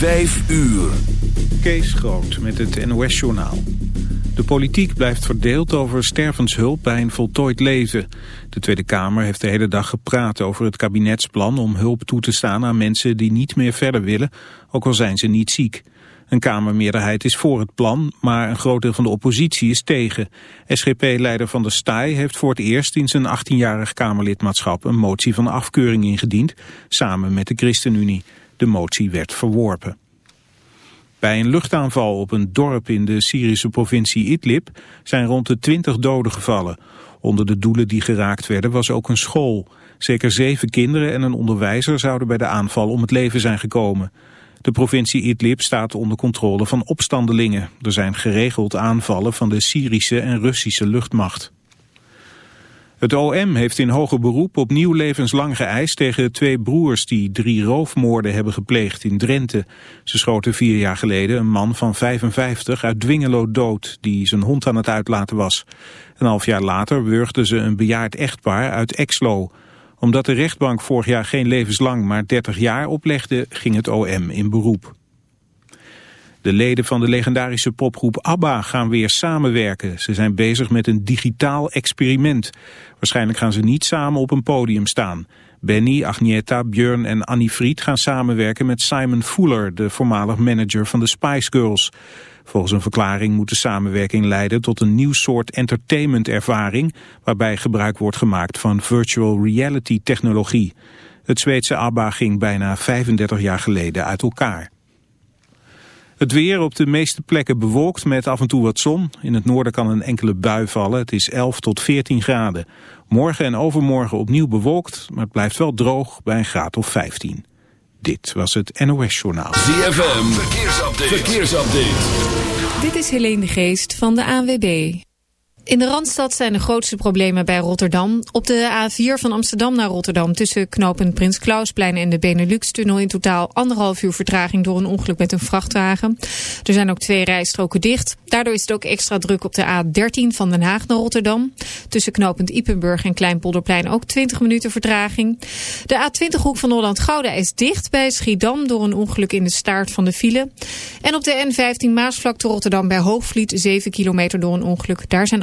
Vijf uur. Kees Groot met het NOS-journaal. De politiek blijft verdeeld over stervenshulp bij een voltooid leven. De Tweede Kamer heeft de hele dag gepraat over het kabinetsplan om hulp toe te staan aan mensen die niet meer verder willen, ook al zijn ze niet ziek. Een Kamermeerderheid is voor het plan, maar een groot deel van de oppositie is tegen. SGP-leider Van der Staaij heeft voor het eerst in zijn 18-jarig Kamerlidmaatschap een motie van afkeuring ingediend, samen met de ChristenUnie. De motie werd verworpen. Bij een luchtaanval op een dorp in de Syrische provincie Idlib zijn rond de 20 doden gevallen. Onder de doelen die geraakt werden was ook een school. Zeker zeven kinderen en een onderwijzer zouden bij de aanval om het leven zijn gekomen. De provincie Idlib staat onder controle van opstandelingen. Er zijn geregeld aanvallen van de Syrische en Russische luchtmacht. Het OM heeft in hoger beroep opnieuw levenslang geëist tegen twee broers die drie roofmoorden hebben gepleegd in Drenthe. Ze schoten vier jaar geleden een man van 55 uit Dwingelo dood die zijn hond aan het uitlaten was. Een half jaar later wurgden ze een bejaard echtpaar uit Exlo. Omdat de rechtbank vorig jaar geen levenslang maar 30 jaar oplegde ging het OM in beroep. De leden van de legendarische popgroep ABBA gaan weer samenwerken. Ze zijn bezig met een digitaal experiment. Waarschijnlijk gaan ze niet samen op een podium staan. Benny, Agneta, Björn en Annie Fried gaan samenwerken met Simon Fuller, de voormalig manager van de Spice Girls. Volgens een verklaring moet de samenwerking leiden tot een nieuw soort entertainment-ervaring, waarbij gebruik wordt gemaakt van virtual reality technologie. Het Zweedse ABBA ging bijna 35 jaar geleden uit elkaar. Het weer op de meeste plekken bewolkt met af en toe wat zon. In het noorden kan een enkele bui vallen. Het is 11 tot 14 graden. Morgen en overmorgen opnieuw bewolkt, maar het blijft wel droog bij een graad of 15. Dit was het NOS Journaal. ZFM, verkeersupdate. verkeersupdate. Dit is Helene de Geest van de ANWB. In de Randstad zijn de grootste problemen bij Rotterdam. Op de A4 van Amsterdam naar Rotterdam tussen knopen Prins Klausplein en de Benelux-tunnel in totaal anderhalf uur vertraging door een ongeluk met een vrachtwagen. Er zijn ook twee rijstroken dicht. Daardoor is het ook extra druk op de A13 van Den Haag naar Rotterdam. Tussen knopend Ipenburg en Kleinpolderplein ook 20 minuten vertraging. De A20-hoek van Holland-Gouda is dicht bij Schiedam door een ongeluk in de staart van de file. En op de N15 Maasvlakte Rotterdam bij Hoogvliet 7 kilometer door een ongeluk. Daar zijn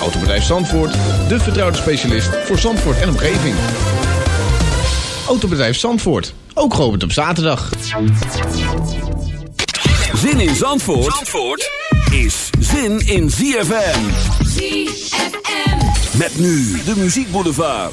Autobedrijf Zandvoort, de vertrouwde specialist voor Zandvoort en omgeving. Autobedrijf Zandvoort, ook geopend op zaterdag. Zin in Zandvoort, Zandvoort is zin in ZFM. ZFM. Met nu de Muziek Boulevard.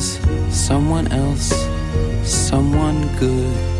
Someone else, someone good.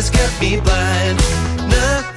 has kept me blind. Nothing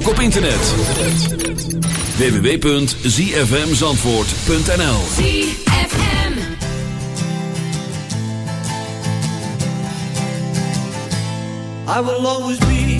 ook op internet. www.zfmzandvoort.nl ZFM. I will always be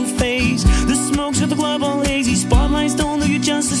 at all hazy. Spotlights don't do you justice,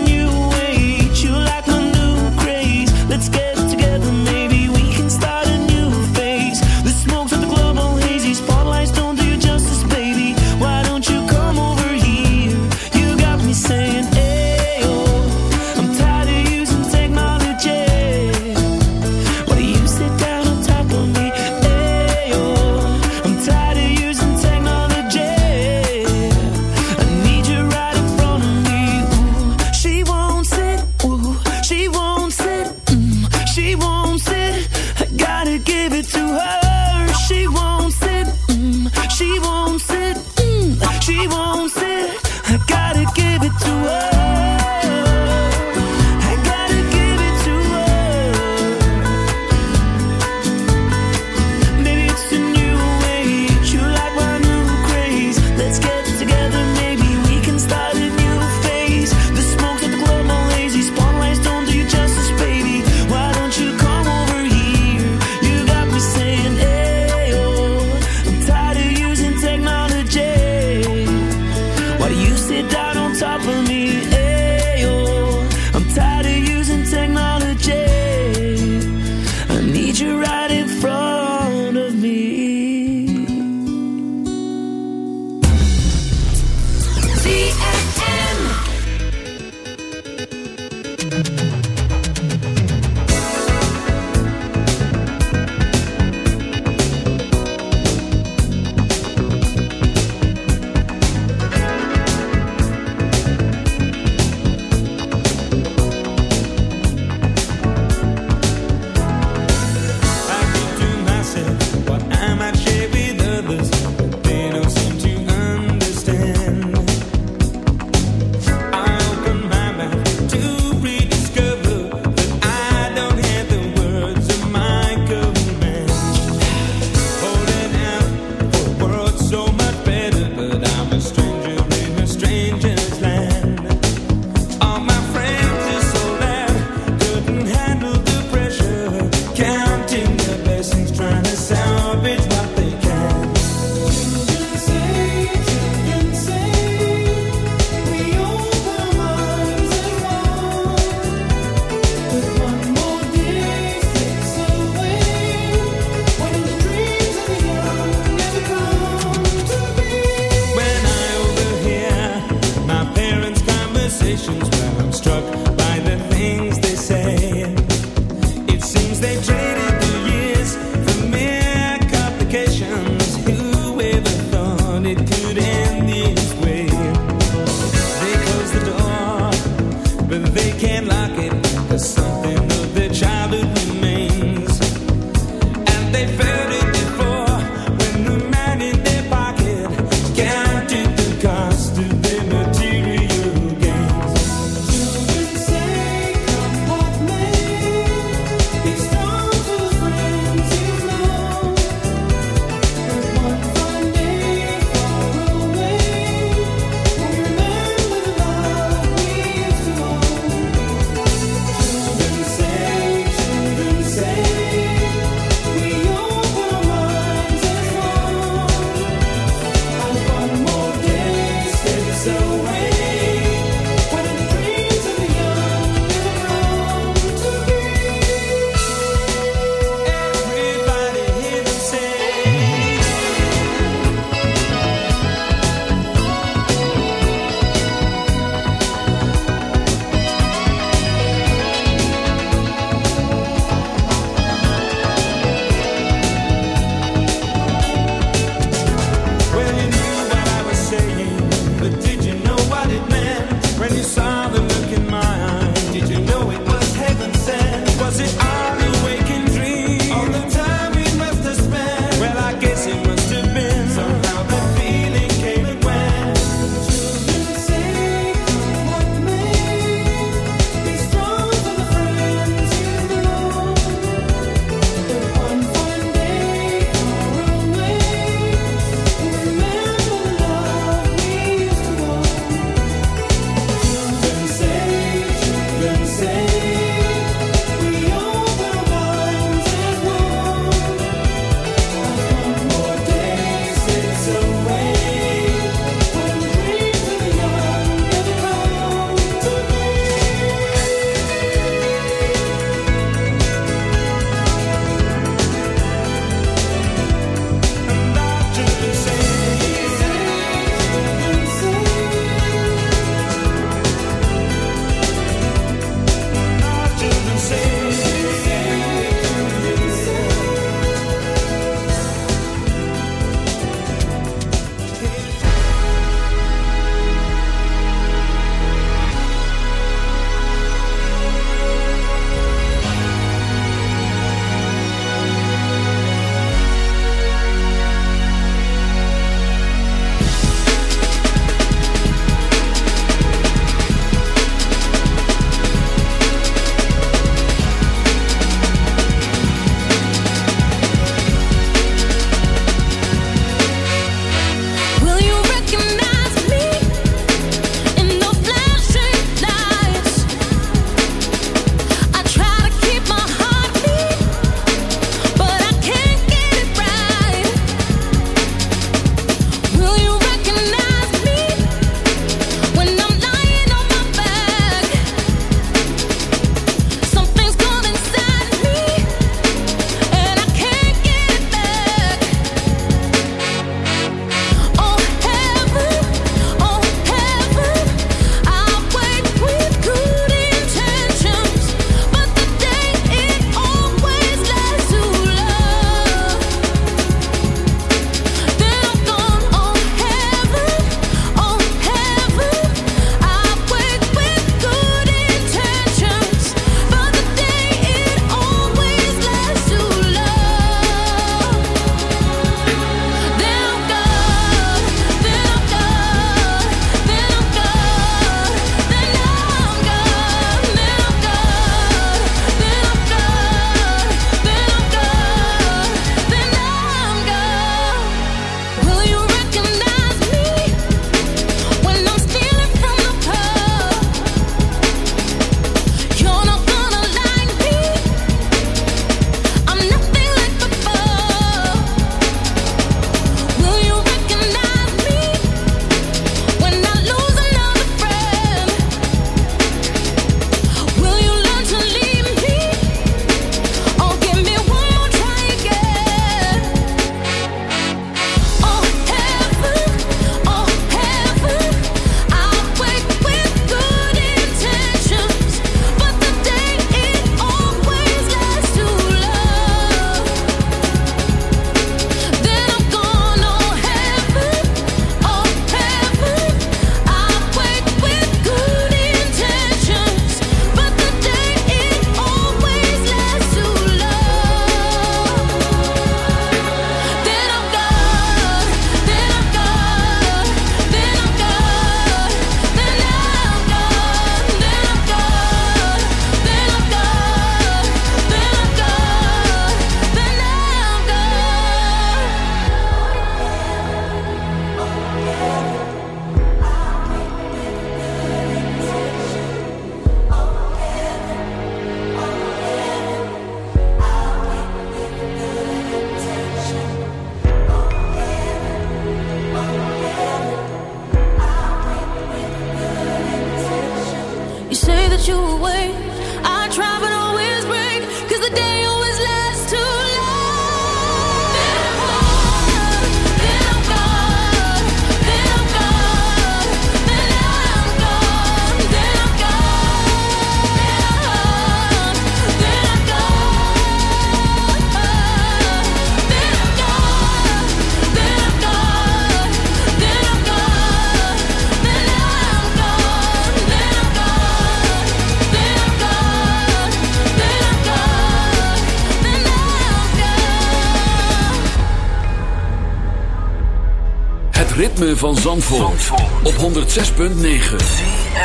van Zandvoort, op 106.9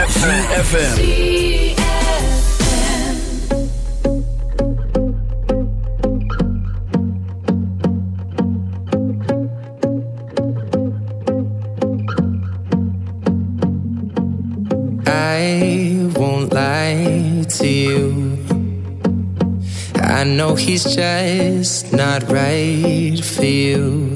CFFM I won't lie to you. I know he's just not right for you.